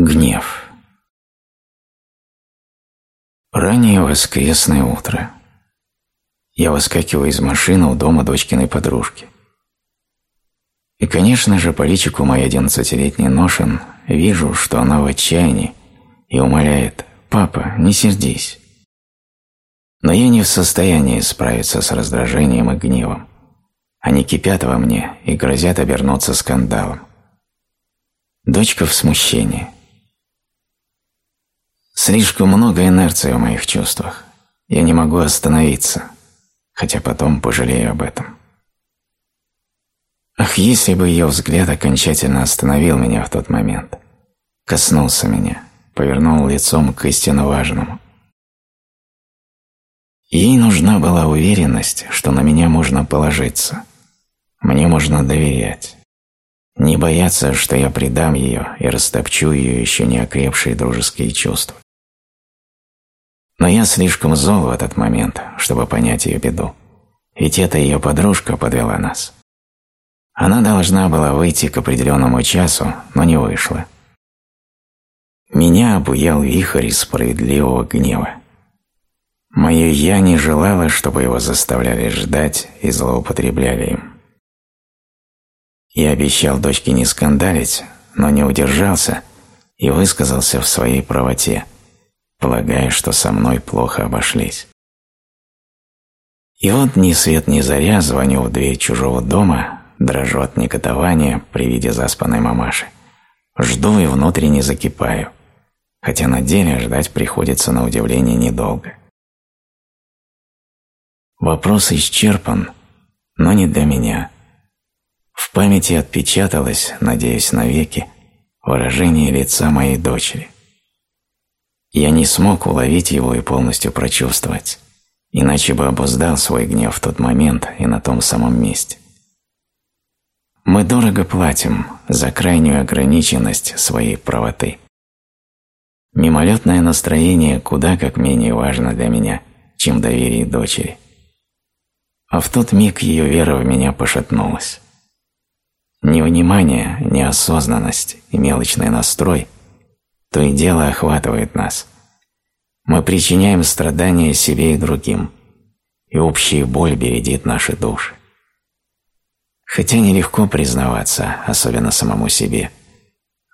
Гнев. Раннее воскресное утро. Я выскакиваю из машины у дома дочкиной подружки. И, конечно же, по личику моей одиннадцатилетней Ношин вижу, что она в отчаянии и умоляет «Папа, не сердись». Но я не в состоянии справиться с раздражением и гневом. Они кипят во мне и грозят обернуться скандалом. Дочка в смущении – Слишком много инерции в моих чувствах. Я не могу остановиться, хотя потом пожалею об этом. Ах, если бы ее взгляд окончательно остановил меня в тот момент, коснулся меня, повернул лицом к истинно важному. Ей нужна была уверенность, что на меня можно положиться, мне можно доверять, не бояться, что я предам ее и растопчу ее еще не окрепшие дружеские чувства. Но я слишком зол в этот момент, чтобы понять ее беду. Ведь эта ее подружка подвела нас. Она должна была выйти к определенному часу, но не вышла. Меня обуял вихрь справедливого гнева. Мое «я» не желало, чтобы его заставляли ждать и злоупотребляли им. Я обещал дочке не скандалить, но не удержался и высказался в своей правоте – полагая, что со мной плохо обошлись. И вот ни свет ни заря звоню в дверь чужого дома, дрожу от негодования при виде заспанной мамаши. Жду и внутренне закипаю, хотя на деле ждать приходится на удивление недолго. Вопрос исчерпан, но не для меня. В памяти отпечаталось, надеюсь, навеки, выражение лица моей дочери – я не смог уловить его и полностью прочувствовать, иначе бы обуздал свой гнев в тот момент и на том самом месте. Мы дорого платим за крайнюю ограниченность своей правоты. Мимолетное настроение куда как менее важно для меня, чем доверие дочери. А в тот миг ее вера в меня пошатнулась. Невнимание, неосознанность и мелочный настрой – то и дело охватывает нас. Мы причиняем страдания себе и другим, и общая боль бередит наши души. Хотя нелегко признаваться, особенно самому себе,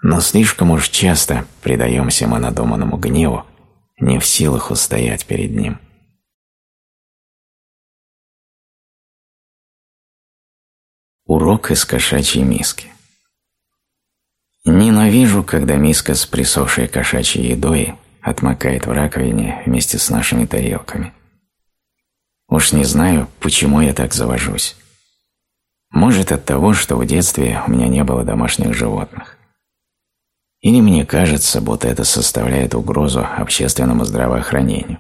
но слишком уж часто предаемся мы надуманному гневу, не в силах устоять перед ним. Урок из кошачьей миски Ненавижу, когда миска с присохшей кошачьей едой отмокает в раковине вместе с нашими тарелками. Уж не знаю, почему я так завожусь. Может от того, что в детстве у меня не было домашних животных. Или мне кажется, будто это составляет угрозу общественному здравоохранению.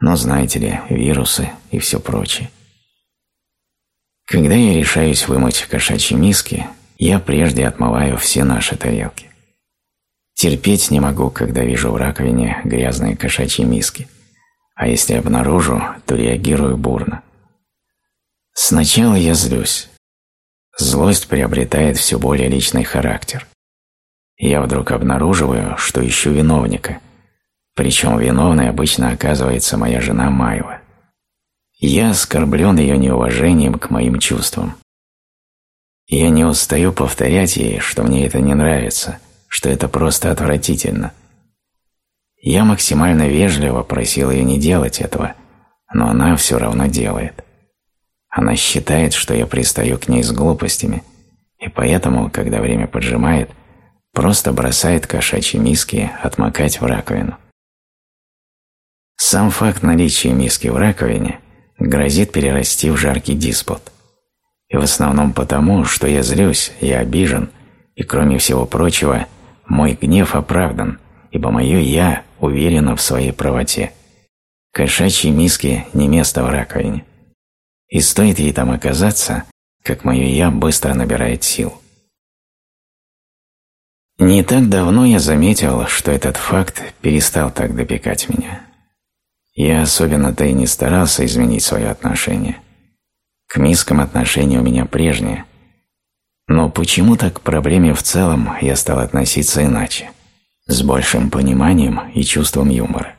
Но знаете ли, вирусы и все прочее. Когда я решаюсь вымыть кошачьи миски, я прежде отмываю все наши тарелки. Терпеть не могу, когда вижу в раковине грязные кошачьи миски, а если обнаружу, то реагирую бурно. Сначала я злюсь. Злость приобретает все более личный характер. Я вдруг обнаруживаю, что ищу виновника, причем виновной обычно оказывается моя жена Майва. Я оскорблен ее неуважением к моим чувствам. Я не устаю повторять ей, что мне это не нравится, что это просто отвратительно. Я максимально вежливо просил ее не делать этого, но она все равно делает. Она считает, что я пристаю к ней с глупостями, и поэтому, когда время поджимает, просто бросает кошачьи миски отмокать в раковину. Сам факт наличия миски в раковине грозит перерасти в жаркий диспут. И в основном потому, что я злюсь, я обижен, и кроме всего прочего, мой гнев оправдан, ибо мое «я» уверено в своей правоте. Кошачьи миски не место в раковине. И стоит ей там оказаться, как мое «я» быстро набирает сил. Не так давно я заметил, что этот факт перестал так допекать меня. Я особенно-то и не старался изменить свое отношение – к мискам отношение у меня прежнее. Но почему-то к проблеме в целом я стал относиться иначе. с большим пониманием и чувством юмора.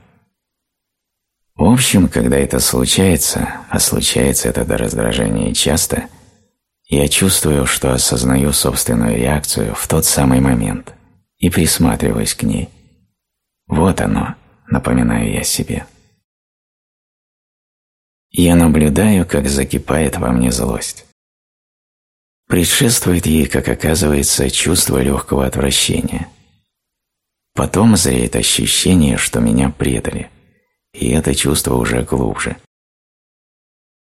В общем, когда это случается, а случается это до раздражения часто, я чувствую, что осознаю собственную реакцию в тот самый момент и присматриваюсь к ней. Вот оно, напоминаю я себе. Я наблюдаю, как закипает во мне злость. Предшествует ей, как оказывается, чувство легкого отвращения. Потом зреет ощущение, что меня предали, и это чувство уже глубже.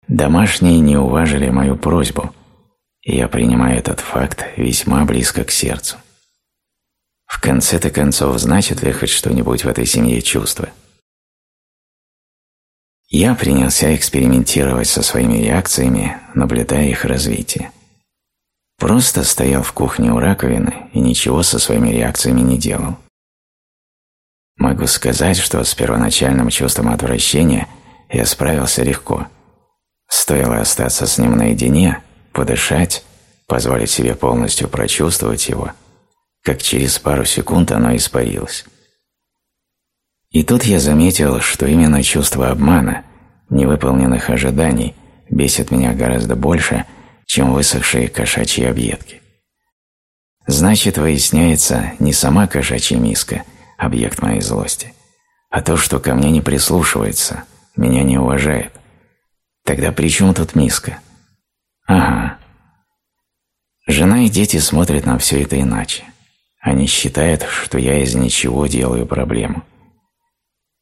Домашние не уважили мою просьбу, и я принимаю этот факт весьма близко к сердцу. В конце-то концов, значит ли хоть что-нибудь в этой семье чувство? Я принялся экспериментировать со своими реакциями, наблюдая их развитие. Просто стоял в кухне у раковины и ничего со своими реакциями не делал. Могу сказать, что с первоначальным чувством отвращения я справился легко. Стоило остаться с ним наедине, подышать, позволить себе полностью прочувствовать его, как через пару секунд оно испарилось. И тут я заметил, что именно чувство обмана, невыполненных ожиданий, бесит меня гораздо больше, чем высохшие кошачьи объедки. Значит, выясняется не сама кошачья миска, объект моей злости, а то, что ко мне не прислушивается, меня не уважает. Тогда при чем тут миска? Ага. Жена и дети смотрят на все это иначе. Они считают, что я из ничего делаю проблему.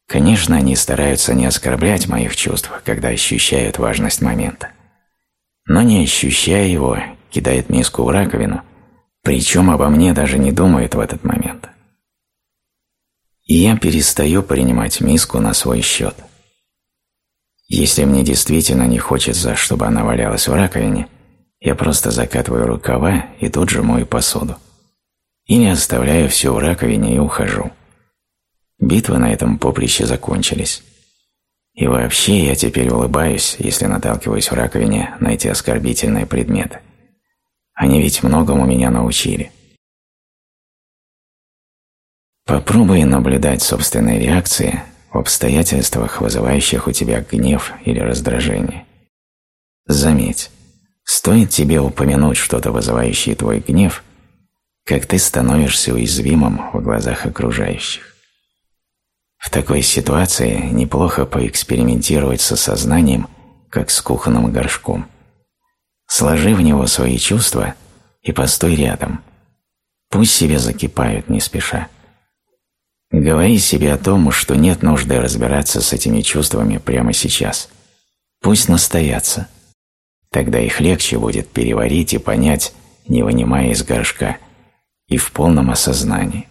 Конечно, они стараются не оскорблять моих чувств, когда ощущают важность момента. Но не ощущая его, кидает миску в раковину, причем обо мне даже не думает в этот момент. И я перестаю принимать миску на свой счет. Если мне действительно не хочется, чтобы она валялась в раковине, я просто закатываю рукава и тут же мою посуду. Или оставляю все в раковине и ухожу. Битвы на этом поприще закончились. И вообще я теперь улыбаюсь, если наталкиваюсь в раковине на эти оскорбительные предметы. Они ведь многому меня научили. Попробуй наблюдать собственные реакции в обстоятельствах, вызывающих у тебя гнев или раздражение. Заметь, стоит тебе упомянуть что-то, вызывающее твой гнев, как ты становишься уязвимым в глазах окружающих. В такой ситуации неплохо поэкспериментировать со сознанием, как с кухонным горшком. Сложи в него свои чувства и постой рядом. Пусть себе закипают не спеша. Говори себе о том, что нет нужды разбираться с этими чувствами прямо сейчас. Пусть настоятся. Тогда их легче будет переварить и понять, не вынимая из горшка, и в полном осознании.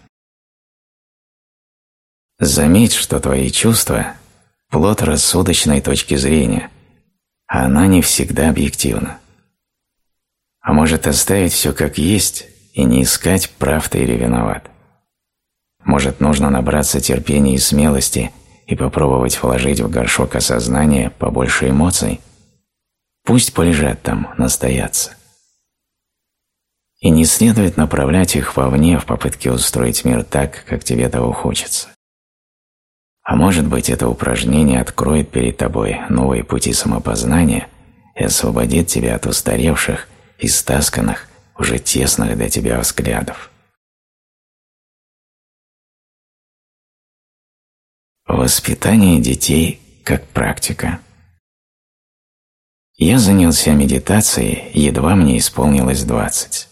Заметь, что твои чувства – плод рассудочной точки зрения, а она не всегда объективна. А может оставить все как есть и не искать, прав ты или виноват. Может, нужно набраться терпения и смелости и попробовать вложить в горшок осознания побольше эмоций? Пусть полежат там, настоятся. И не следует направлять их вовне в попытке устроить мир так, как тебе того хочется. А может быть, это упражнение откроет перед тобой новые пути самопознания и освободит тебя от устаревших, истасканных, уже тесных для тебя взглядов. Воспитание детей как практика. Я занялся медитацией, едва мне исполнилось двадцать.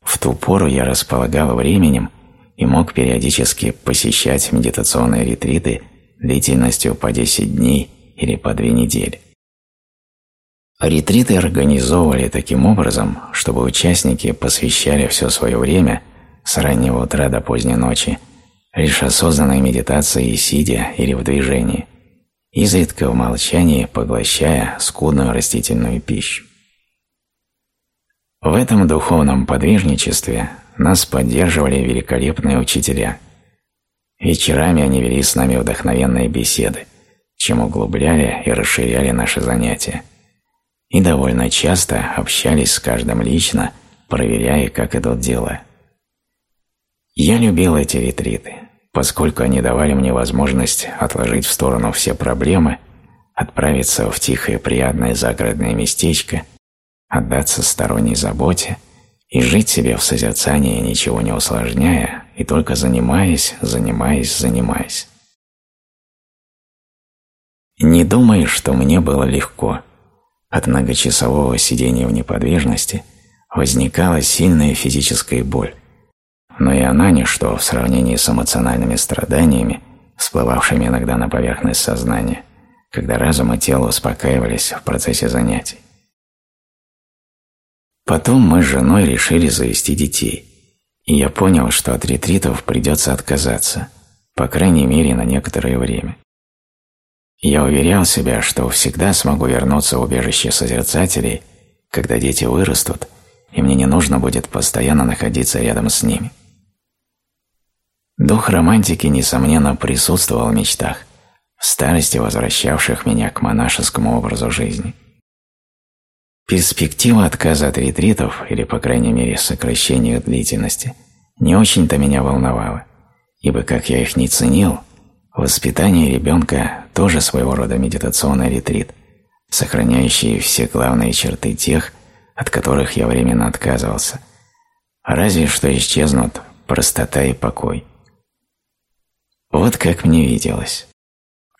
В ту пору я располагал временем и мог периодически посещать медитационные ретриты длительностью по 10 дней или по 2 недели. Ретриты организовывали таким образом, чтобы участники посвящали все свое время с раннего утра до поздней ночи лишь осознанной медитации сидя или в движении, изредка в молчании поглощая скудную растительную пищу. В этом духовном подвижничестве нас поддерживали великолепные учителя. Вечерами они вели с нами вдохновенные беседы, чем углубляли и расширяли наши занятия. И довольно часто общались с каждым лично, проверяя, как идут дела. Я любил эти ретриты, поскольку они давали мне возможность отложить в сторону все проблемы, отправиться в тихое приятное загородное местечко, отдаться сторонней заботе и жить себе в созерцании, ничего не усложняя, и только занимаясь, занимаясь, занимаясь. Не думай, что мне было легко. От многочасового сидения в неподвижности возникала сильная физическая боль, но и она ничто в сравнении с эмоциональными страданиями, всплывавшими иногда на поверхность сознания, когда разум и тело успокаивались в процессе занятий. Потом мы с женой решили завести детей, и я понял, что от ретритов придется отказаться, по крайней мере на некоторое время. Я уверял себя, что всегда смогу вернуться в убежище созерцателей, когда дети вырастут, и мне не нужно будет постоянно находиться рядом с ними. Дух романтики, несомненно, присутствовал в мечтах, в старости возвращавших меня к монашескому образу жизни. Перспектива отказа от ретритов, или, по крайней мере, сокращения их длительности, не очень-то меня волновала, ибо, как я их не ценил, воспитание ребенка тоже своего рода медитационный ретрит, сохраняющий все главные черты тех, от которых я временно отказывался, разве что исчезнут простота и покой. Вот как мне виделось.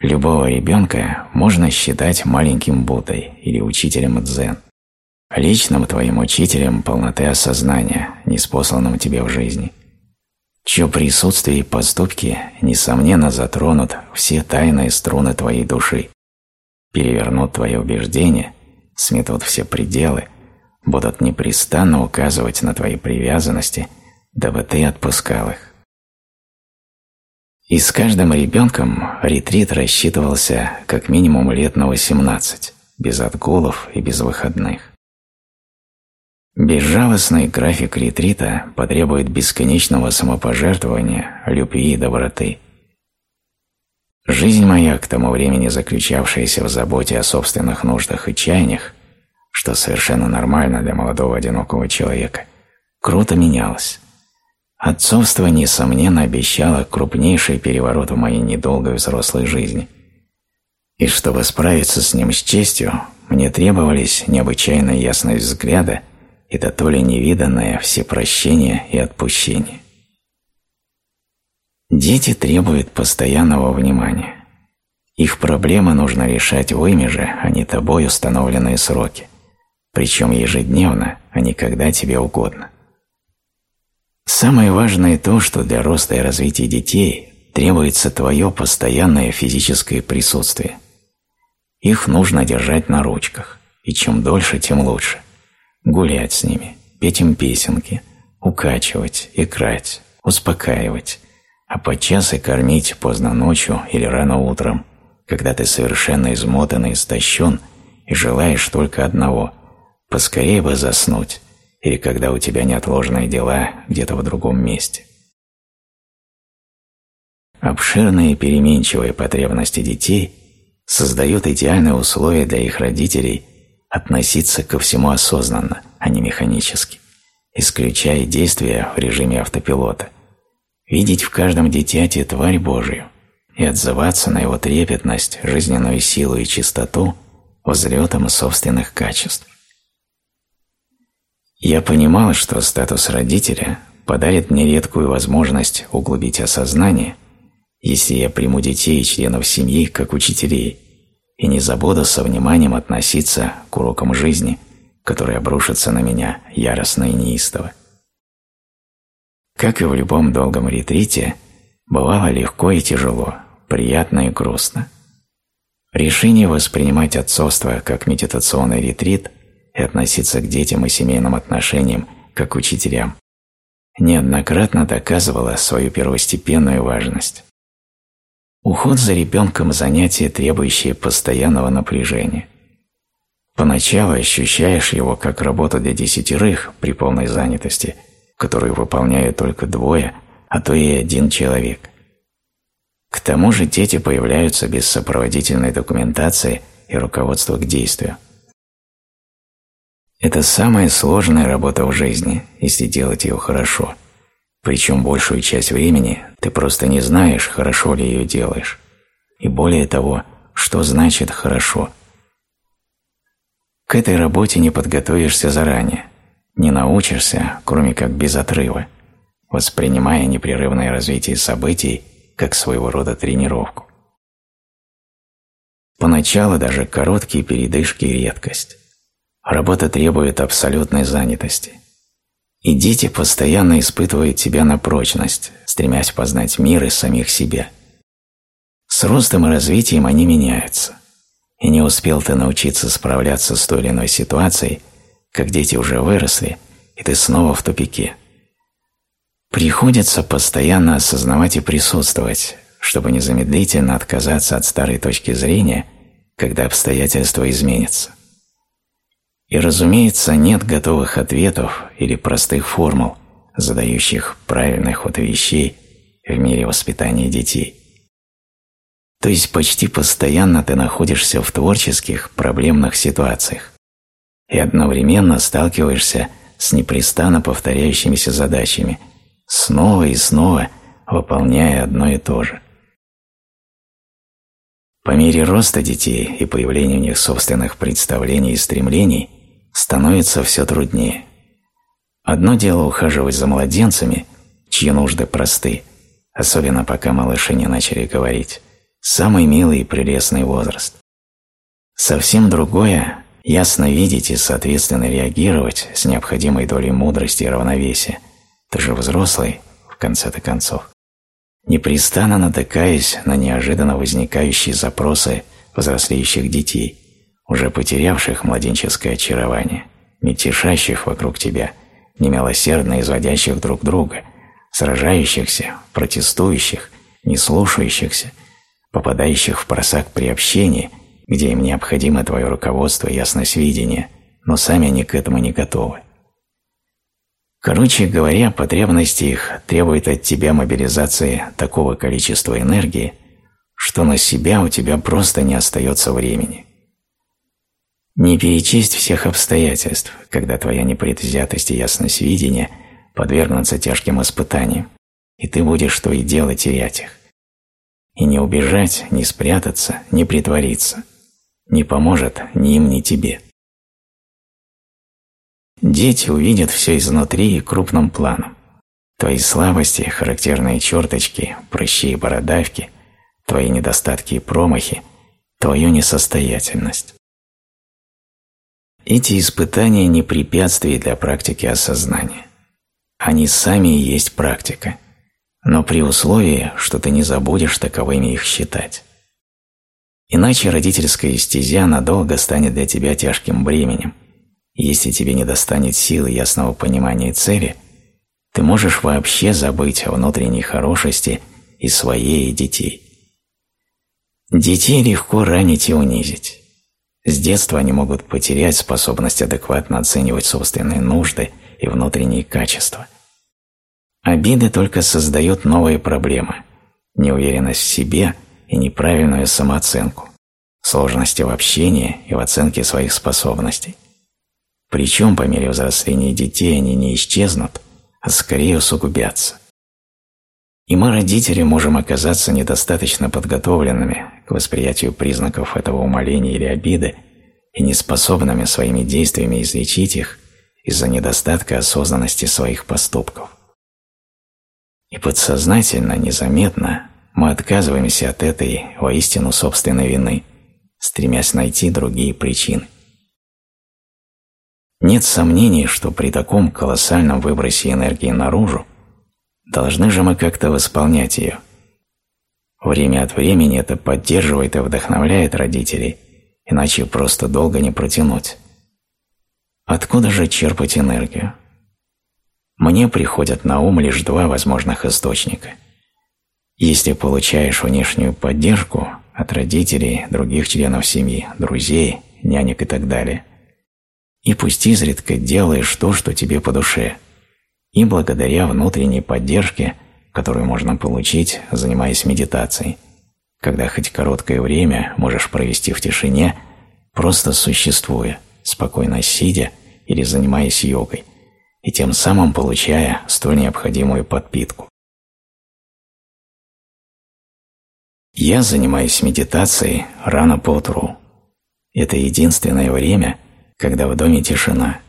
Любого ребенка можно считать маленьким Буддой или учителем дзен, личным твоим учителем полноты осознания, неспосланным тебе в жизни, чье присутствие и поступки, несомненно, затронут все тайные струны твоей души, перевернут твои убеждения, сметут все пределы, будут непрестанно указывать на твои привязанности, дабы ты отпускал их. И с каждым ребенком ретрит рассчитывался как минимум лет на 18, без отгулов и без выходных. Безжалостный график ретрита потребует бесконечного самопожертвования, любви и доброты. Жизнь моя, к тому времени заключавшаяся в заботе о собственных нуждах и чаяниях, что совершенно нормально для молодого одинокого человека, круто менялась. Отцовство, несомненно, обещало крупнейший переворот в моей недолгой взрослой жизни. И чтобы справиться с ним с честью, мне требовались необычайно ясность взгляда и до то ли невиданное всепрощение и отпущение. Дети требуют постоянного внимания. Их проблемы нужно решать в ими же, а не тобой установленные сроки, причем ежедневно, а не когда тебе угодно. Самое важное то, что для роста и развития детей требуется твое постоянное физическое присутствие. Их нужно держать на ручках, и чем дольше, тем лучше. Гулять с ними, петь им песенки, укачивать, играть, успокаивать, а подчас и кормить поздно ночью или рано утром, когда ты совершенно измотан и истощен и желаешь только одного – поскорее бы заснуть, или когда у тебя неотложные дела где-то в другом месте. Обширные переменчивые потребности детей создают идеальные условия для их родителей относиться ко всему осознанно, а не механически, исключая действия в режиме автопилота, видеть в каждом дитяте тварь Божию и отзываться на его трепетность, жизненную силу и чистоту взлетом собственных качеств. Я понимал, что статус родителя подарит мне редкую возможность углубить осознание, если я приму детей и членов семьи как учителей и не забуду со вниманием относиться к урокам жизни, которые обрушатся на меня яростно и неистово. Как и в любом долгом ретрите, бывало легко и тяжело, приятно и грустно. Решение воспринимать отцовство как медитационный ретрит и относиться к детям и семейным отношениям как к учителям, неоднократно доказывала свою первостепенную важность. Уход за ребенком – занятие, требующее постоянного напряжения. Поначалу ощущаешь его как работу для десятерых при полной занятости, которую выполняют только двое, а то и один человек. К тому же дети появляются без сопроводительной документации и руководства к действию – это самая сложная работа в жизни, если делать ее хорошо. Причем большую часть времени ты просто не знаешь, хорошо ли ее делаешь. И более того, что значит «хорошо». К этой работе не подготовишься заранее, не научишься, кроме как без отрыва, воспринимая непрерывное развитие событий как своего рода тренировку. Поначалу даже короткие передышки – редкость. Работа требует абсолютной занятости. И дети постоянно испытывают тебя на прочность, стремясь познать мир и самих себя. С ростом и развитием они меняются. И не успел ты научиться справляться с той или иной ситуацией, как дети уже выросли, и ты снова в тупике. Приходится постоянно осознавать и присутствовать, чтобы незамедлительно отказаться от старой точки зрения, когда обстоятельства изменятся. И, разумеется, нет готовых ответов или простых формул, задающих правильный ход вещей в мире воспитания детей. То есть почти постоянно ты находишься в творческих, проблемных ситуациях и одновременно сталкиваешься с непрестанно повторяющимися задачами, снова и снова выполняя одно и то же. По мере роста детей и появления у них собственных представлений и стремлений становится все труднее. Одно дело ухаживать за младенцами, чьи нужды просты, особенно пока малыши не начали говорить, самый милый и прелестный возраст. Совсем другое – ясно видеть и соответственно реагировать с необходимой долей мудрости и равновесия, ты же взрослый, в конце-то концов, непрестанно натыкаясь на неожиданно возникающие запросы взрослеющих детей, уже потерявших младенческое очарование, мятежащих вокруг тебя, немилосердно изводящих друг друга, сражающихся, протестующих, не слушающихся, попадающих в просак при общении, где им необходимо твое руководство и ясность видения, но сами они к этому не готовы. Короче говоря, потребности их требуют от тебя мобилизации такого количества энергии, что на себя у тебя просто не остается времени. Не перечесть всех обстоятельств, когда твоя непредвзятость и ясность видения подвергнутся тяжким испытаниям, и ты будешь что и дело терять их. И не убежать, не спрятаться, не притвориться. Не поможет ни им, ни тебе. Дети увидят все изнутри и крупным планом. Твои слабости, характерные черточки, прыщи и бородавки, твои недостатки и промахи, твою несостоятельность. Эти испытания не препятствия для практики осознания. Они сами и есть практика – но при условии, что ты не забудешь таковыми их считать. Иначе родительская стезя надолго станет для тебя тяжким бременем. Если тебе не достанет силы ясного понимания цели, ты можешь вообще забыть о внутренней хорошести и своей, и детей. Детей легко ранить и унизить. С детства они могут потерять способность адекватно оценивать собственные нужды и внутренние качества – Обиды только создают новые проблемы, неуверенность в себе и неправильную самооценку, сложности в общении и в оценке своих способностей. Причем по мере взросления детей они не исчезнут, а скорее усугубятся. И мы, родители, можем оказаться недостаточно подготовленными к восприятию признаков этого умоления или обиды и неспособными своими действиями излечить их из-за недостатка осознанности своих поступков. И подсознательно, незаметно мы отказываемся от этой воистину собственной вины, стремясь найти другие причины. Нет сомнений, что при таком колоссальном выбросе энергии наружу должны же мы как-то восполнять ее. Время от времени это поддерживает и вдохновляет родителей, иначе просто долго не протянуть. Откуда же черпать энергию? мне приходят на ум лишь два возможных источника. Если получаешь внешнюю поддержку от родителей, других членов семьи, друзей, нянек и так далее, и пусть изредка делаешь то, что тебе по душе, и благодаря внутренней поддержке, которую можно получить, занимаясь медитацией, когда хоть короткое время можешь провести в тишине, просто существуя, спокойно сидя или занимаясь йогой, и тем самым получая столь необходимую подпитку. Я занимаюсь медитацией рано по утру. Это единственное время, когда в доме тишина.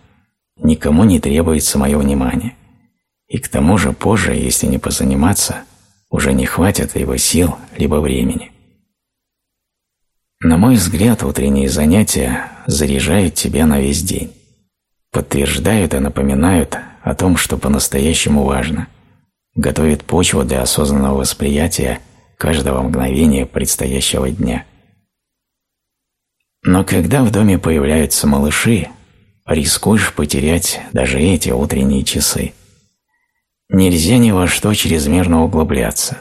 Никому не требуется мое внимание. И к тому же позже, если не позаниматься, уже не хватит либо сил, либо времени. На мой взгляд, утренние занятия заряжают тебя на весь день. Подтверждают и напоминают о том, что по-настоящему важно. Готовят почву для осознанного восприятия каждого мгновения предстоящего дня. Но когда в доме появляются малыши, рискуешь потерять даже эти утренние часы. Нельзя ни во что чрезмерно углубляться,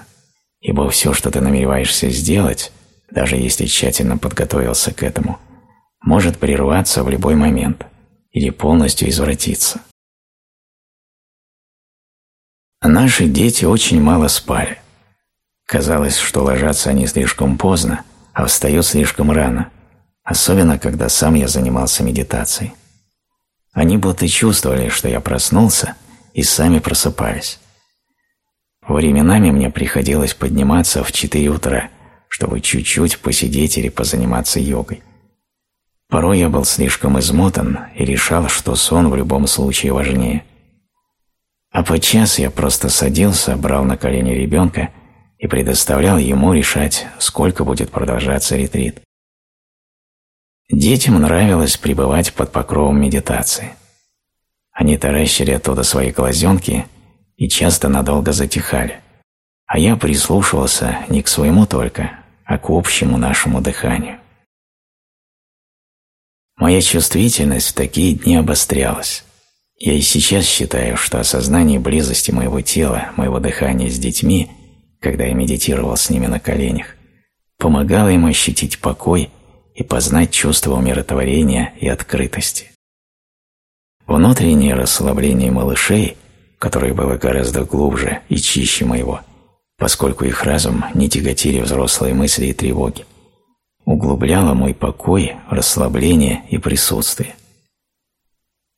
ибо все, что ты намереваешься сделать, даже если тщательно подготовился к этому, может прерваться в любой момент или полностью извратиться. Наши дети очень мало спали. Казалось, что ложатся они слишком поздно, а встают слишком рано, особенно когда сам я занимался медитацией. Они будто чувствовали, что я проснулся, и сами просыпались. Временами мне приходилось подниматься в 4 утра, чтобы чуть-чуть посидеть или позаниматься йогой. Порой я был слишком измотан и решал, что сон в любом случае важнее. А подчас я просто садился, брал на колени ребенка и предоставлял ему решать, сколько будет продолжаться ретрит. Детям нравилось пребывать под покровом медитации. Они таращили оттуда свои глазенки и часто надолго затихали, а я прислушивался не к своему только, а к общему нашему дыханию. Моя чувствительность в такие дни обострялась. Я и сейчас считаю, что осознание близости моего тела, моего дыхания с детьми, когда я медитировал с ними на коленях, помогало им ощутить покой и познать чувство умиротворения и открытости. Внутреннее расслабление малышей, которое было гораздо глубже и чище моего, поскольку их разум не тяготили взрослые мысли и тревоги, углубляло мой покой, расслабление и присутствие.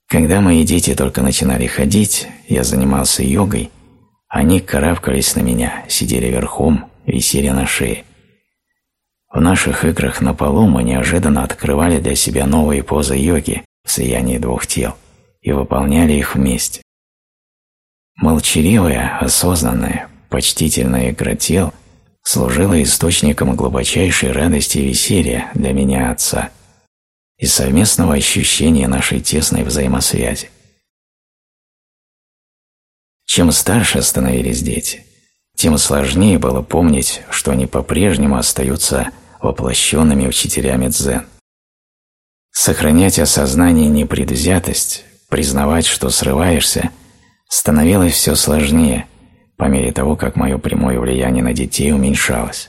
Когда мои дети только начинали ходить, я занимался йогой, они карабкались на меня, сидели верхом, висели на шее. В наших играх на полу мы неожиданно открывали для себя новые позы йоги в слиянии двух тел и выполняли их вместе. Молчаливая, осознанная, почтительная игра тел служила источником глубочайшей радости и веселья для меня отца и совместного ощущения нашей тесной взаимосвязи. Чем старше становились дети, тем сложнее было помнить, что они по-прежнему остаются воплощенными учителями дзен. Сохранять осознание непредвзятость, признавать, что срываешься, становилось все сложнее по мере того, как мое прямое влияние на детей уменьшалось.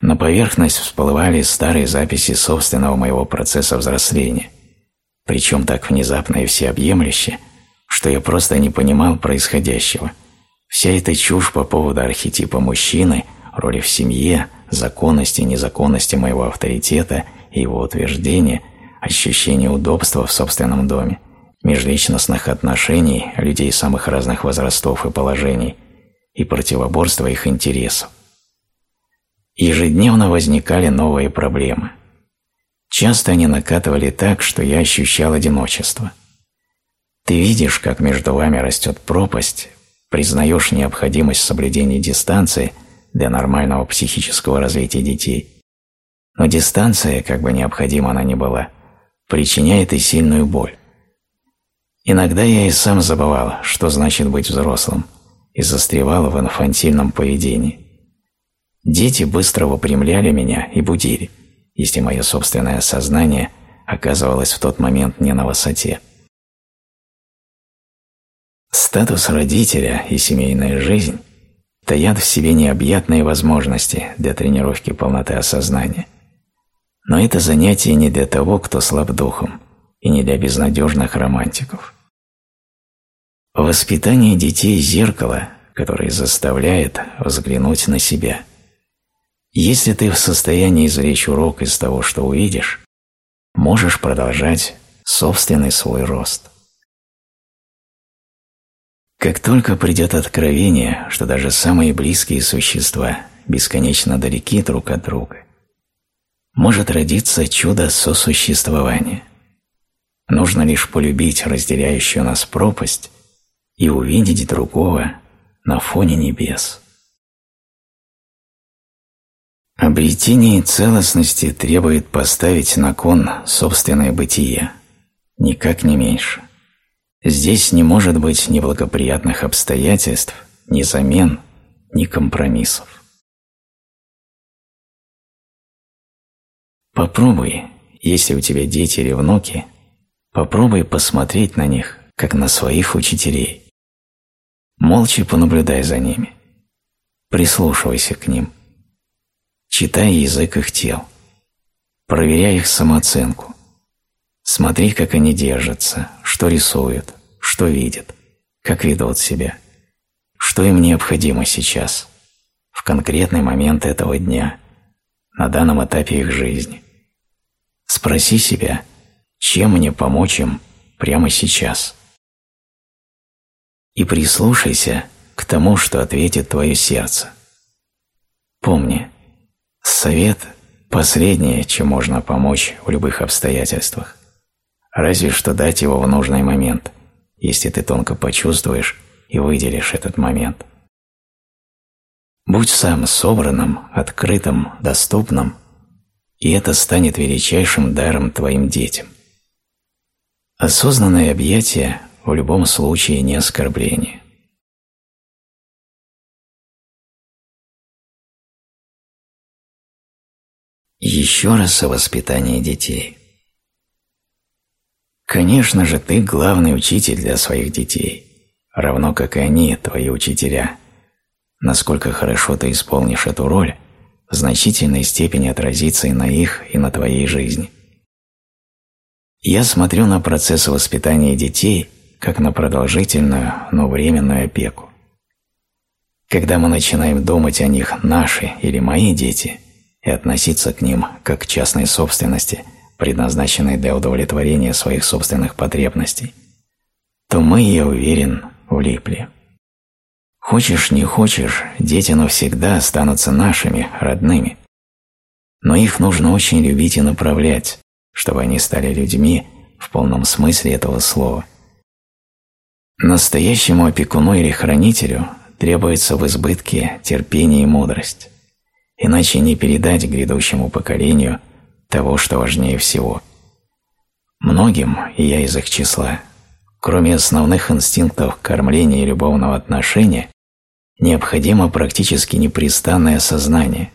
На поверхность всплывали старые записи собственного моего процесса взросления, причем так внезапно и всеобъемлюще, что я просто не понимал происходящего. Вся эта чушь по поводу архетипа мужчины, роли в семье – законности и незаконности моего авторитета и его утверждения, ощущение удобства в собственном доме, межличностных отношений людей самых разных возрастов и положений и противоборства их интересов. Ежедневно возникали новые проблемы. Часто они накатывали так, что я ощущал одиночество. Ты видишь, как между вами растет пропасть, признаешь необходимость соблюдения дистанции – для нормального психического развития детей. Но дистанция, как бы необходима она ни была, причиняет и сильную боль. Иногда я и сам забывал, что значит быть взрослым, и застревал в инфантильном поведении. Дети быстро выпрямляли меня и будили, если мое собственное сознание оказывалось в тот момент не на высоте. Статус родителя и семейная жизнь таят в себе необъятные возможности для тренировки полноты осознания. Но это занятие не для того, кто слаб духом, и не для безнадежных романтиков. Воспитание детей – зеркало, которое заставляет взглянуть на себя. Если ты в состоянии извлечь урок из того, что увидишь, можешь продолжать собственный свой рост. Как только придет откровение, что даже самые близкие существа бесконечно далеки друг от друга, может родиться чудо сосуществования. Нужно лишь полюбить разделяющую нас пропасть и увидеть другого на фоне небес. Обретение целостности требует поставить на кон собственное бытие, никак не меньше. Здесь не может быть ни благоприятных обстоятельств, ни замен, ни компромиссов. Попробуй, если у тебя дети или внуки, попробуй посмотреть на них, как на своих учителей. Молча понаблюдай за ними. Прислушивайся к ним. Читай язык их тел. Проверяй их самооценку. Смотри, как они держатся, что рисуют, что видят, как ведут себя, что им необходимо сейчас, в конкретный момент этого дня, на данном этапе их жизни. Спроси себя, чем мне помочь им прямо сейчас. И прислушайся к тому, что ответит твое сердце. Помни, совет – последнее, чем можно помочь в любых обстоятельствах разве что дать его в нужный момент, если ты тонко почувствуешь и выделишь этот момент. Будь сам собранным, открытым, доступным, и это станет величайшим даром твоим детям. Осознанное объятие в любом случае не оскорбление. Еще раз о воспитании детей. Конечно же, ты главный учитель для своих детей, равно как и они твои учителя. Насколько хорошо ты исполнишь эту роль, в значительной степени отразится и на их, и на твоей жизни. Я смотрю на процесс воспитания детей как на продолжительную, но временную опеку. Когда мы начинаем думать о них «наши» или «мои дети» и относиться к ним как к частной собственности – предназначенной для удовлетворения своих собственных потребностей, то мы, я уверен, влипли. Хочешь, не хочешь, дети навсегда останутся нашими, родными. Но их нужно очень любить и направлять, чтобы они стали людьми в полном смысле этого слова. Настоящему опекуну или хранителю требуется в избытке терпение и мудрость, иначе не передать грядущему поколению – того, что важнее всего. Многим, и я из их числа, кроме основных инстинктов кормления и любовного отношения, необходимо практически непрестанное сознание,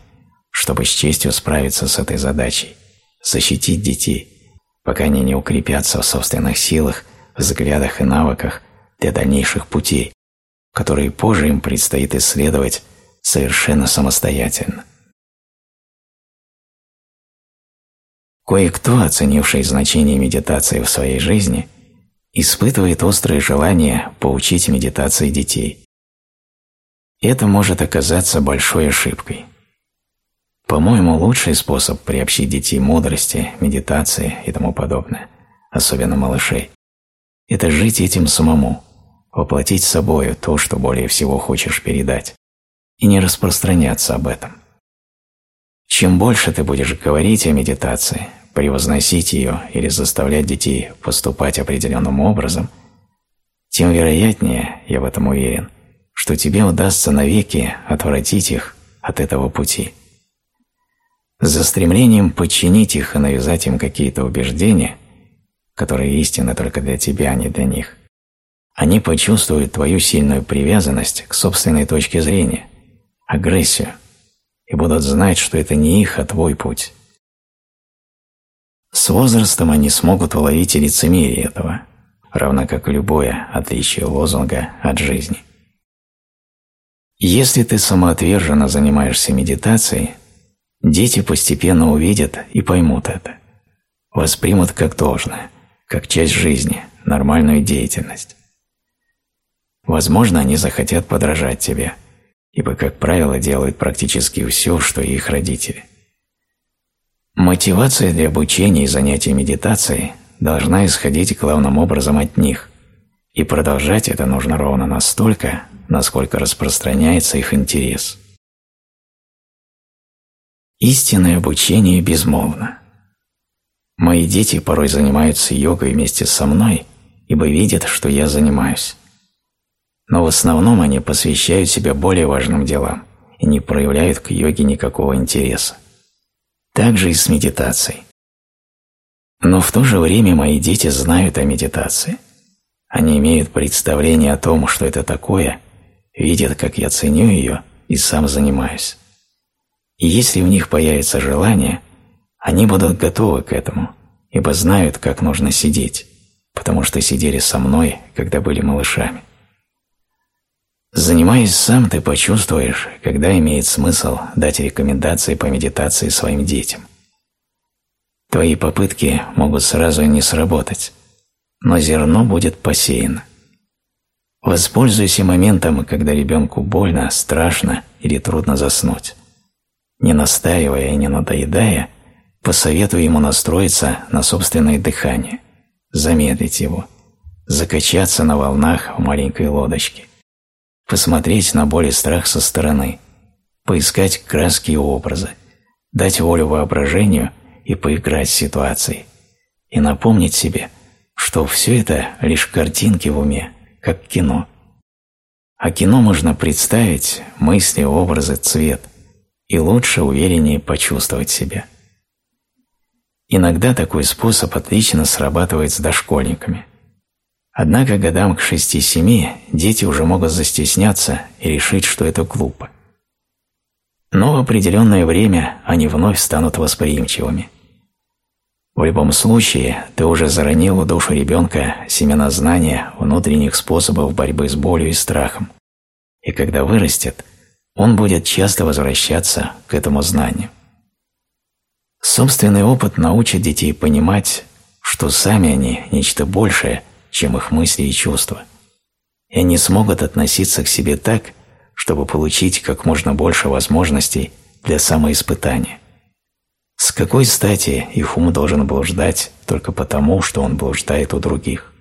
чтобы с честью справиться с этой задачей – защитить детей, пока они не укрепятся в собственных силах, взглядах и навыках для дальнейших путей, которые позже им предстоит исследовать совершенно самостоятельно. Кое-кто, оценивший значение медитации в своей жизни, испытывает острое желание поучить медитации детей. Это может оказаться большой ошибкой. По-моему, лучший способ приобщить детей мудрости, медитации и тому подобное, особенно малышей, это жить этим самому, воплотить собою то, что более всего хочешь передать, и не распространяться об этом. Чем больше ты будешь говорить о медитации, превозносить ее или заставлять детей поступать определенным образом, тем вероятнее, я в этом уверен, что тебе удастся навеки отвратить их от этого пути. За стремлением подчинить их и навязать им какие-то убеждения, которые истинны только для тебя, а не для них, они почувствуют твою сильную привязанность к собственной точке зрения, агрессию, и будут знать, что это не их, а твой путь. С возрастом они смогут уловить лицемерие этого, равно как любое отличие лозунга от жизни. Если ты самоотверженно занимаешься медитацией, дети постепенно увидят и поймут это, воспримут как должное, как часть жизни, нормальную деятельность. Возможно, они захотят подражать тебе, ибо, как правило, делают практически все, что и их родители – Мотивация для обучения и занятий медитацией должна исходить главным образом от них И продолжать это нужно ровно настолько, насколько распространяется их интерес. Истинное обучение безмолвно. Мои дети порой занимаются йогой вместе со мной, ибо видят, что я занимаюсь. Но в основном они посвящают себя более важным делам и не проявляют к йоге никакого интереса. Так же и с медитацией. Но в то же время мои дети знают о медитации. Они имеют представление о том, что это такое, видят, как я ценю ее и сам занимаюсь. И если у них появится желание, они будут готовы к этому, ибо знают, как нужно сидеть, потому что сидели со мной, когда были малышами. Занимаясь сам, ты почувствуешь, когда имеет смысл дать рекомендации по медитации своим детям. Твои попытки могут сразу не сработать, но зерно будет посеяно. Воспользуйся моментом, когда ребенку больно, страшно или трудно заснуть. Не настаивая и не надоедая, посоветуй ему настроиться на собственное дыхание, замедлить его, закачаться на волнах в маленькой лодочке, посмотреть на боль и страх со стороны, поискать краски и образы, дать волю воображению и поиграть с ситуацией, и напомнить себе, что все это лишь картинки в уме, как кино. А кино можно представить, мысли, образы, цвет, и лучше, увереннее почувствовать себя. Иногда такой способ отлично срабатывает с дошкольниками – Однако годам к шести-семи дети уже могут застесняться и решить, что это глупо. Но в определенное время они вновь станут восприимчивыми. В любом случае, ты уже заронил в душу ребенка семена знания внутренних способов борьбы с болью и страхом, и когда вырастет, он будет часто возвращаться к этому знанию. Собственный опыт научит детей понимать, что сами они – нечто большее – чем их мысли и чувства, и они смогут относиться к себе так, чтобы получить как можно больше возможностей для самоиспытания. С какой стати их ум должен блуждать только потому, что он блуждает у других?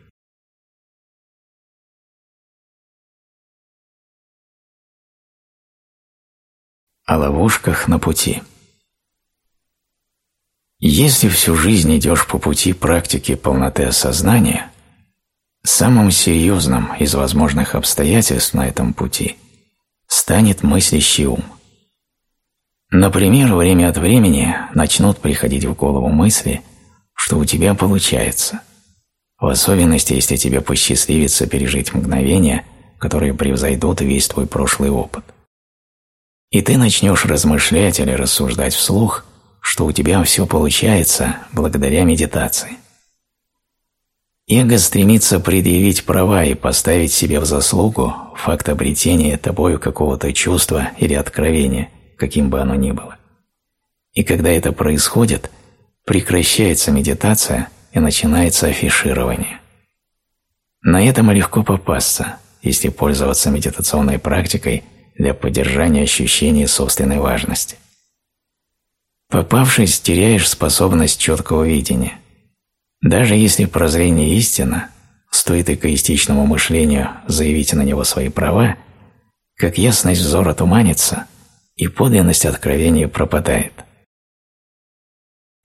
О ловушках на пути Если всю жизнь идешь по пути практики полноты осознания, Самым серьезным из возможных обстоятельств на этом пути станет мыслящий ум. Например, время от времени начнут приходить в голову мысли, что у тебя получается, в особенности, если тебе посчастливится пережить мгновения, которые превзойдут весь твой прошлый опыт. И ты начнешь размышлять или рассуждать вслух, что у тебя все получается благодаря медитации. Эго стремится предъявить права и поставить себе в заслугу факт обретения тобою какого-то чувства или откровения, каким бы оно ни было. И когда это происходит, прекращается медитация и начинается афиширование. На этом легко попасться, если пользоваться медитационной практикой для поддержания ощущения собственной важности. Попавшись, теряешь способность четкого видения – даже если прозрение истина, стоит эгоистичному мышлению заявить на него свои права, как ясность взора туманится, и подлинность откровения пропадает.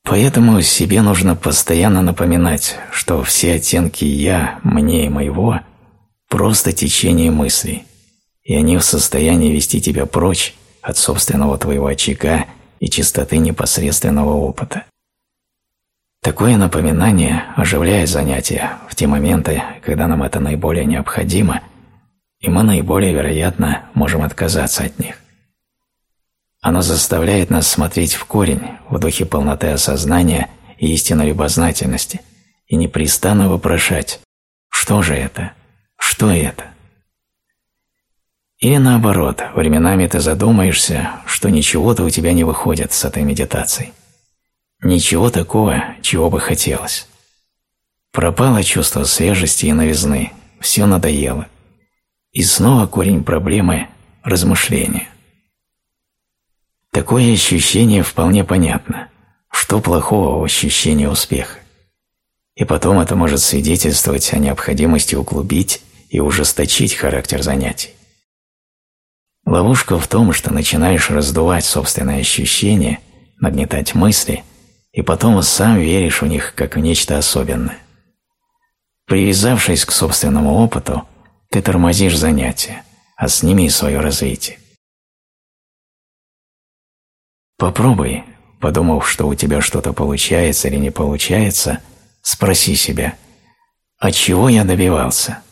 Поэтому себе нужно постоянно напоминать, что все оттенки «я», «мне» и «моего» – просто течение мыслей, и они в состоянии вести тебя прочь от собственного твоего очага и чистоты непосредственного опыта. Такое напоминание оживляет занятия в те моменты, когда нам это наиболее необходимо, и мы наиболее вероятно можем отказаться от них. Оно заставляет нас смотреть в корень, в духе полноты осознания и истинной любознательности, и непрестанно вопрошать «Что же это? Что это?» Или наоборот, временами ты задумаешься, что ничего-то у тебя не выходит с этой медитацией. Ничего такого, чего бы хотелось. Пропало чувство свежести и новизны, все надоело. И снова корень проблемы – размышления. Такое ощущение вполне понятно. Что плохого в ощущении успеха? и потом это может свидетельствовать о необходимости углубить и ужесточить характер занятий. Ловушка в том, что начинаешь раздувать собственные ощущения, нагнетать мысли, и потом сам веришь в них как в нечто особенное. Привязавшись к собственному опыту, ты тормозишь занятия, а с ними и свое развитие. Попробуй, подумав, что у тебя что-то получается или не получается, спроси себя, от чего я добивался?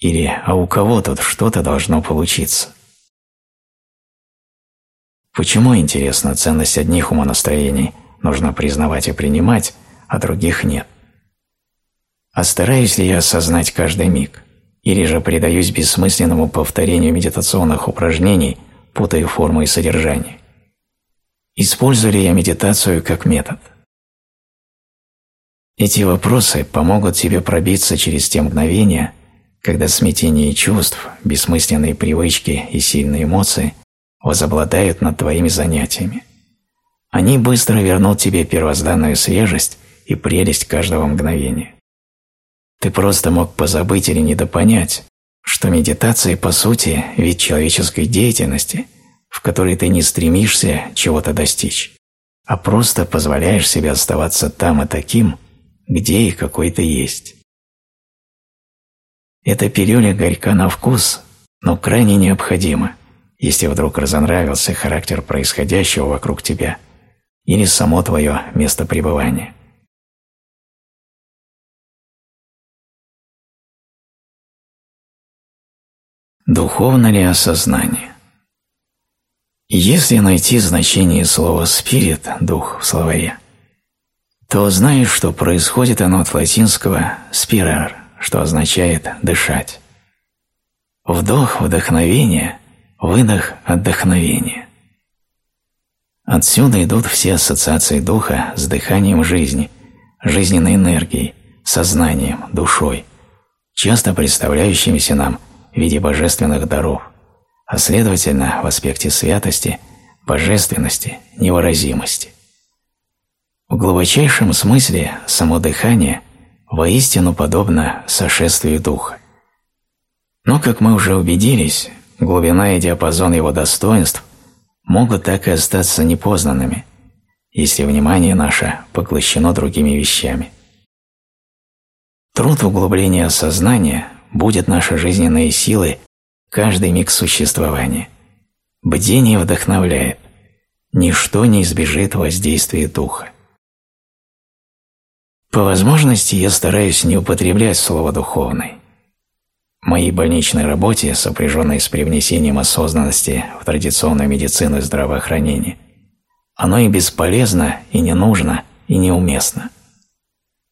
Или а у кого тут что-то должно получиться? Почему, интересно, ценность одних умонастроений нужно признавать и принимать, а других нет? А стараюсь ли я осознать каждый миг? Или же предаюсь бессмысленному повторению медитационных упражнений, путая форму и содержание? Использую ли я медитацию как метод? Эти вопросы помогут тебе пробиться через те мгновения, когда смятение чувств, бессмысленные привычки и сильные эмоции возобладают над твоими занятиями. Они быстро вернут тебе первозданную свежесть и прелесть каждого мгновения. Ты просто мог позабыть или недопонять, что медитация по сути вид человеческой деятельности, в которой ты не стремишься чего-то достичь, а просто позволяешь себе оставаться там и таким, где и какой ты есть. Эта пилюля горька на вкус, но крайне необходима, если вдруг разонравился характер происходящего вокруг тебя или само твое место пребывания. Духовно ли осознание? Если найти значение слова «спирит» – «дух» в словаре, то знаешь, что происходит оно от латинского «spirer», что означает «дышать». Вдох – вдохновение, выдох – отдохновение. Отсюда идут все ассоциации духа с дыханием жизни, жизненной энергией, сознанием, душой, часто представляющимися нам – в виде божественных даров, а следовательно в аспекте святости, божественности, невыразимости. В глубочайшем смысле само дыхание воистину подобно сошествию духа. Но, как мы уже убедились, глубина и диапазон его достоинств могут так и остаться непознанными, если внимание наше поглощено другими вещами. Труд углубления сознания будет наши жизненные силы каждый миг существования. Бдение вдохновляет. Ничто не избежит воздействия духа. По возможности я стараюсь не употреблять слово «духовный». Моей больничной работе, сопряженной с привнесением осознанности в традиционную медицину и здравоохранение, оно и бесполезно, и не нужно, и неуместно.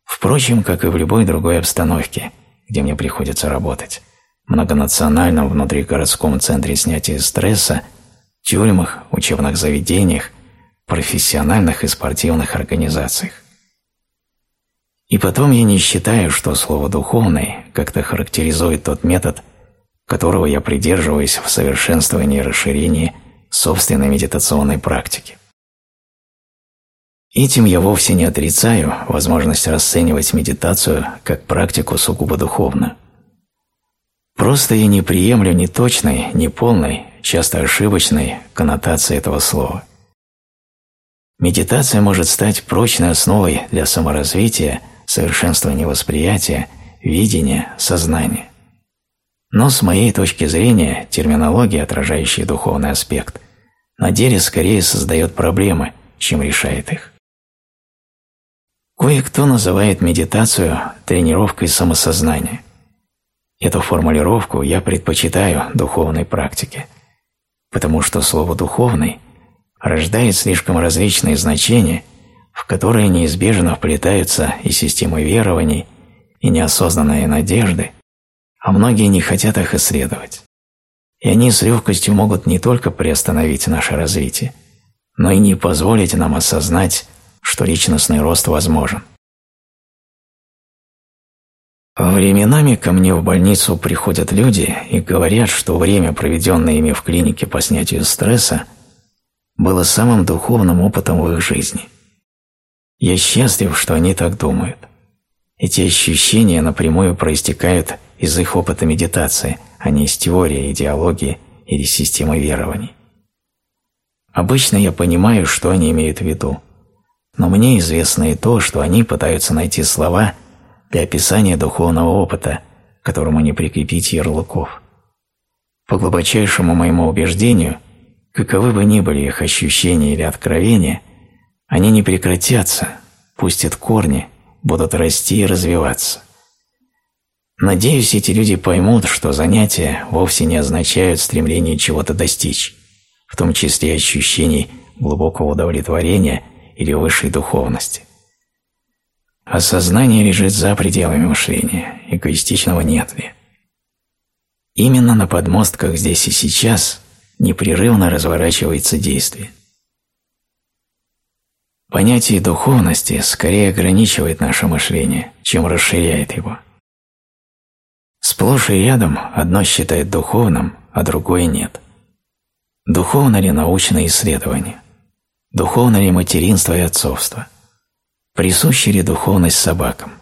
Впрочем, как и в любой другой обстановке – где мне приходится работать, многонациональном внутригородском центре снятия стресса, тюрьмах, учебных заведениях, профессиональных и спортивных организациях. И потом я не считаю, что слово «духовный» как-то характеризует тот метод, которого я придерживаюсь в совершенствовании и расширении собственной медитационной практики. Этим я вовсе не отрицаю возможность расценивать медитацию как практику сугубо духовную. Просто я не приемлю ни точной, ни полной, часто ошибочной коннотации этого слова. Медитация может стать прочной основой для саморазвития, совершенствования восприятия, видения, сознания. Но с моей точки зрения терминология, отражающая духовный аспект, на деле скорее создает проблемы, чем решает их. Кое-кто называет медитацию тренировкой самосознания. Эту формулировку я предпочитаю духовной практике, потому что слово «духовный» рождает слишком различные значения, в которые неизбежно вплетаются и системы верований, и неосознанные надежды, а многие не хотят их исследовать. И они с легкостью могут не только приостановить наше развитие, но и не позволить нам осознать что личностный рост возможен. Временами ко мне в больницу приходят люди и говорят, что время, проведенное ими в клинике по снятию стресса, было самым духовным опытом в их жизни. Я счастлив, что они так думают. Эти ощущения напрямую проистекают из их опыта медитации, а не из теории, идеологии или системы верований. Обычно я понимаю, что они имеют в виду, но мне известно и то, что они пытаются найти слова для описания духовного опыта, которому не прикрепить ярлыков. По глубочайшему моему убеждению, каковы бы ни были их ощущения или откровения, они не прекратятся, пустят корни, будут расти и развиваться. Надеюсь, эти люди поймут, что занятия вовсе не означают стремление чего-то достичь, в том числе ощущений глубокого удовлетворения или высшей духовности. Осознание лежит за пределами мышления, эгоистичного нет ли. Именно на подмостках здесь и сейчас непрерывно разворачивается действие. Понятие духовности скорее ограничивает наше мышление, чем расширяет его. Сплошь и рядом одно считает духовным, а другое нет. Духовно ли научное исследование? Духовно ли материнство и отцовство? Присуща ли духовность собакам?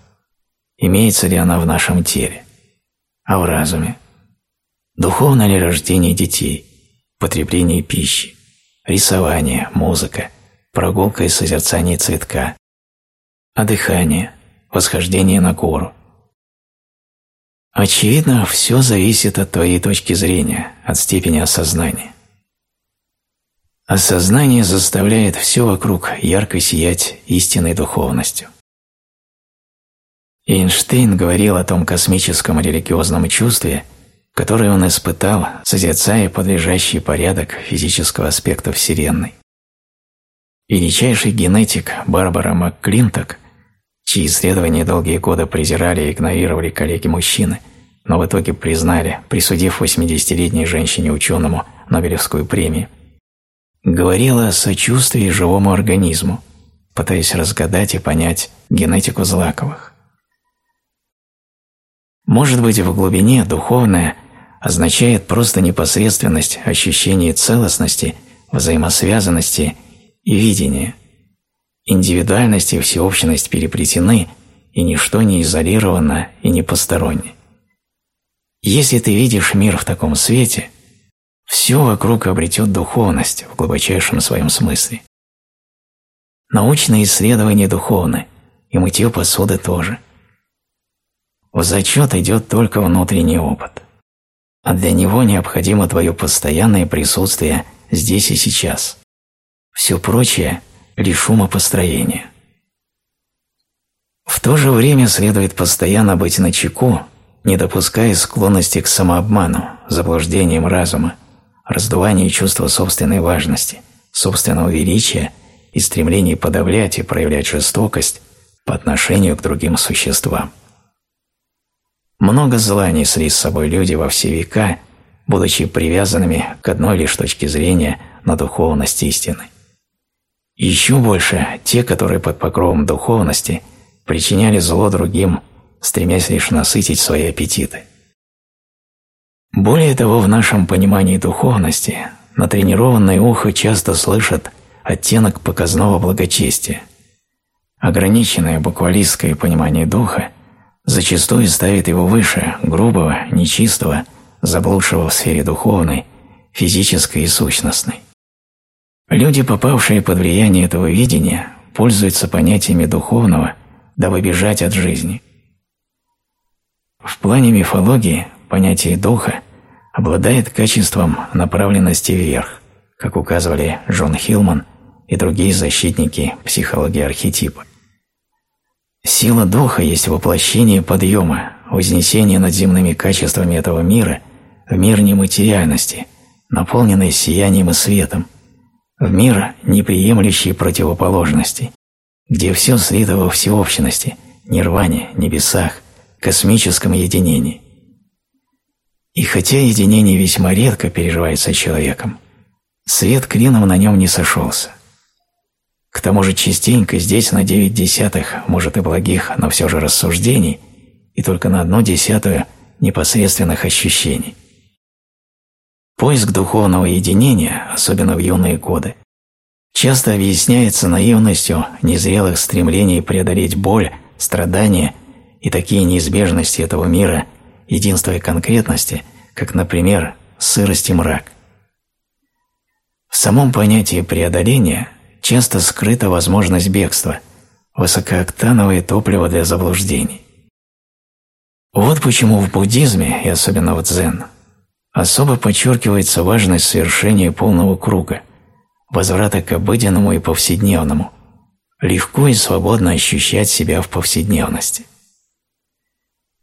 Имеется ли она в нашем теле? А в разуме? Духовно ли рождение детей, потребление пищи, рисование, музыка, прогулка и созерцание цветка, а дыхание, восхождение на гору? Очевидно, все зависит от твоей точки зрения, от степени осознания. Осознание заставляет все вокруг ярко сиять истинной духовностью. Эйнштейн говорил о том космическом религиозном чувстве, которое он испытал, созерцая подлежащий порядок физического аспекта Вселенной. Величайший генетик Барбара МакКлинток, чьи исследования долгие годы презирали и игнорировали коллеги-мужчины, но в итоге признали, присудив 80-летней женщине-ученому Нобелевскую премию, говорила о сочувствии живому организму, пытаясь разгадать и понять генетику злаковых. Может быть, в глубине духовное означает просто непосредственность ощущения целостности, взаимосвязанности и видения. Индивидуальность и всеобщность переплетены, и ничто не изолировано и не посторонне. Если ты видишь мир в таком свете – все вокруг обретет духовность в глубочайшем своем смысле. Научные исследования духовны, и мытье посуды тоже. В зачет идет только внутренний опыт, а для него необходимо твое постоянное присутствие здесь и сейчас. Все прочее – лишь умопостроение. В то же время следует постоянно быть начеку, не допуская склонности к самообману, заблуждениям разума, раздувание чувства собственной важности, собственного величия и стремление подавлять и проявлять жестокость по отношению к другим существам. Много зла несли с собой люди во все века, будучи привязанными к одной лишь точке зрения на духовность истины. Еще больше те, которые под покровом духовности причиняли зло другим, стремясь лишь насытить свои аппетиты. Более того, в нашем понимании духовности натренированное ухо часто слышит оттенок показного благочестия. Ограниченное буквалистское понимание духа зачастую ставит его выше грубого, нечистого, заблудшего в сфере духовной, физической и сущностной. Люди, попавшие под влияние этого видения, пользуются понятиями духовного, дабы бежать от жизни. В плане мифологии понятие духа обладает качеством направленности вверх, как указывали Джон Хилман и другие защитники психологии архетипа. Сила духа есть воплощение подъема, вознесение над земными качествами этого мира в мир нематериальности, наполненный сиянием и светом, в мир, неприемлющий противоположности, где все слито во всеобщности, нирване, небесах, космическом единении. И хотя единение весьма редко переживается человеком, свет клином на нем не сошелся. К тому же частенько здесь на девять десятых, может и благих, но все же рассуждений, и только на одну десятую непосредственных ощущений. Поиск духовного единения, особенно в юные годы, часто объясняется наивностью незрелых стремлений преодолеть боль, страдания и такие неизбежности этого мира, единства и конкретности, как, например, сырость и мрак. В самом понятии преодоления часто скрыта возможность бегства, высокооктановое топливо для заблуждений. Вот почему в буддизме, и особенно в дзен, особо подчеркивается важность совершения полного круга, возврата к обыденному и повседневному, легко и свободно ощущать себя в повседневности.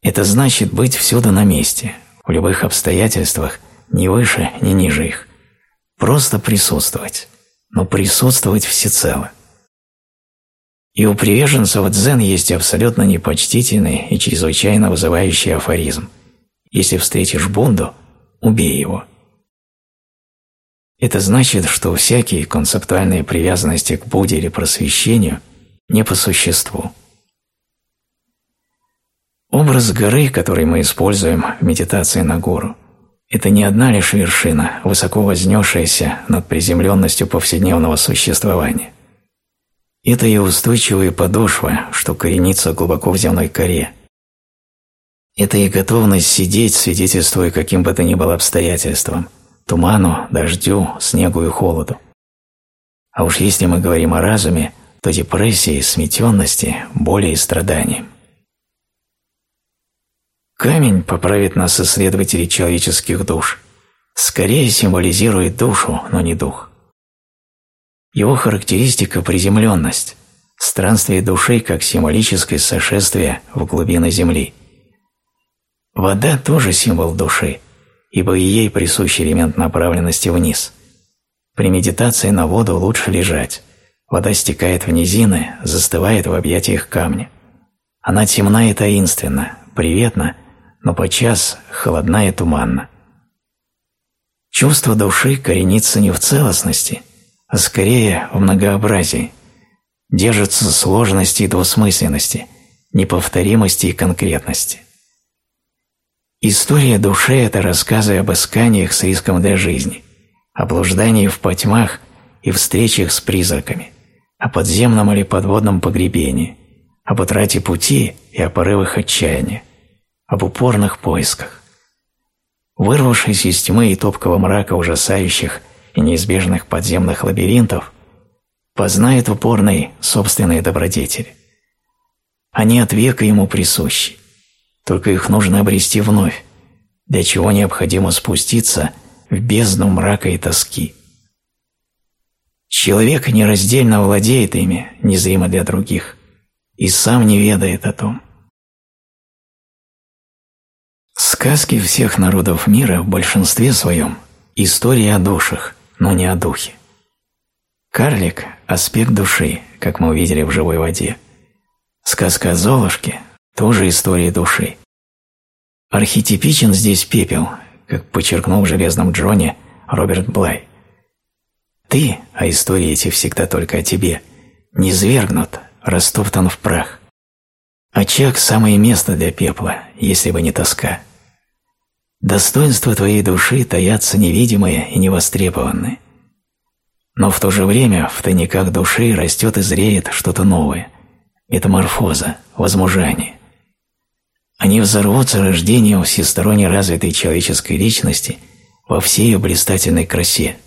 Это значит быть всюду на месте, в любых обстоятельствах, ни выше, ни ниже их. Просто присутствовать, но присутствовать всецело. И у приверженцев дзен есть абсолютно непочтительный и чрезвычайно вызывающий афоризм. Если встретишь Бунду, убей его. Это значит, что всякие концептуальные привязанности к Будде или просвещению не по существу. Образ горы, который мы используем в медитации на гору, это не одна лишь вершина, высоко вознесшаяся над приземленностью повседневного существования. Это и устойчивая подошва, что коренится глубоко в земной коре. Это и готовность сидеть, свидетельствуя каким бы то ни было обстоятельствам, туману, дождю, снегу и холоду. А уж если мы говорим о разуме, то депрессии, сметенности, боли и страданиям. Камень поправит нас исследователей человеческих душ. Скорее символизирует душу, но не дух. Его характеристика – приземленность, странствие души как символическое сошествие в глубины Земли. Вода тоже символ души, ибо и ей присущ элемент направленности вниз. При медитации на воду лучше лежать. Вода стекает в низины, застывает в объятиях камня. Она темна и таинственна, приветна – но подчас холодна и туманна. Чувство души коренится не в целостности, а скорее в многообразии, держится сложности и двусмысленности, неповторимости и конкретности. История души – это рассказы об исканиях с риском для жизни, о блуждании в потьмах и встречах с призраками, о подземном или подводном погребении, об утрате пути и о порывах отчаяния об упорных поисках. Вырвавшись из тьмы и топкого мрака ужасающих и неизбежных подземных лабиринтов, познает упорный собственные добродетели. Они от века ему присущи, только их нужно обрести вновь, для чего необходимо спуститься в бездну мрака и тоски. Человек нераздельно владеет ими, незримо для других, и сам не ведает о том. Сказки всех народов мира в большинстве своем – истории о душах, но не о духе. Карлик – аспект души, как мы увидели в живой воде. Сказка о Золушке – тоже история души. Архетипичен здесь пепел, как подчеркнул в «Железном Джоне» Роберт Блай. Ты, а истории эти всегда только о тебе, не свергнут, растоптан в прах. Очаг – самое место для пепла, если бы не тоска. Достоинства твоей души таятся невидимые и невостребованные. Но в то же время в тайниках души растет и зреет что-то новое – метаморфоза, возмужание. Они взорвутся рождением всесторонне развитой человеческой личности во всей ее блистательной красе,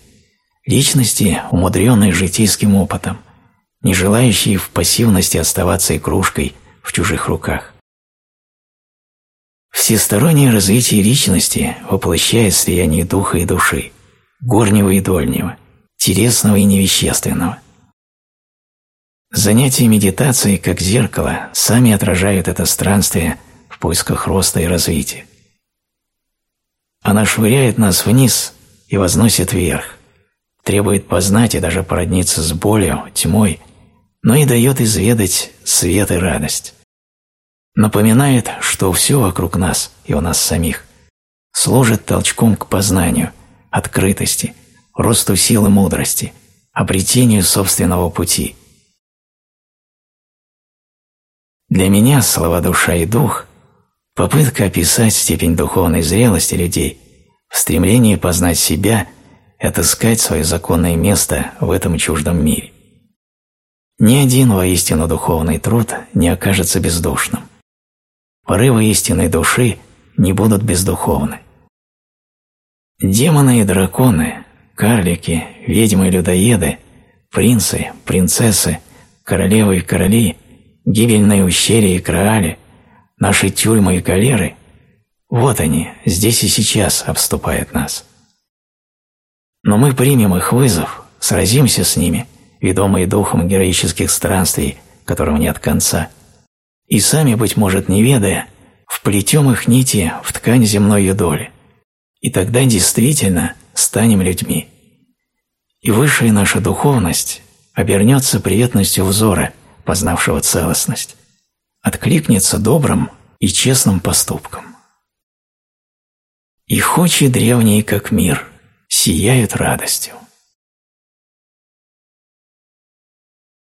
личности, умудренной житейским опытом, не желающей в пассивности оставаться игрушкой в чужих руках. Всестороннее развитие личности воплощает слияние духа и души, горнего и дольнего, телесного и невещественного. Занятия медитацией, как зеркало, сами отражают это странствие поисках роста и развития. Она швыряет нас вниз и возносит вверх, требует познать и даже породниться с болью, тьмой, но и дает изведать свет и радость напоминает, что все вокруг нас и у нас самих служит толчком к познанию, открытости, росту силы мудрости, обретению собственного пути. Для меня слова «душа» и «дух» – попытка описать степень духовной зрелости людей в стремлении познать себя и отыскать свое законное место в этом чуждом мире. Ни один воистину духовный труд не окажется бездушным. порывы истинной души не будут бездуховны. Демоны и драконы, карлики, ведьмы и людоеды, принцы, принцессы, королевы и короли, гибельные ущелья и краали, наши тюрьмы и галеры – вот они, здесь и сейчас обступают нас. Но мы примем их вызов, сразимся с ними, ведомые духом героических странствий, которым нет конца, и сами, быть может, не ведая, вплетем их нити в ткань земной юдоли – и тогда действительно станем людьми. И высшая наша духовность обернется приветностью взора, познавшего целостность, откликнется добрым и честным поступком. И хочи древние, как мир, сияют радостью.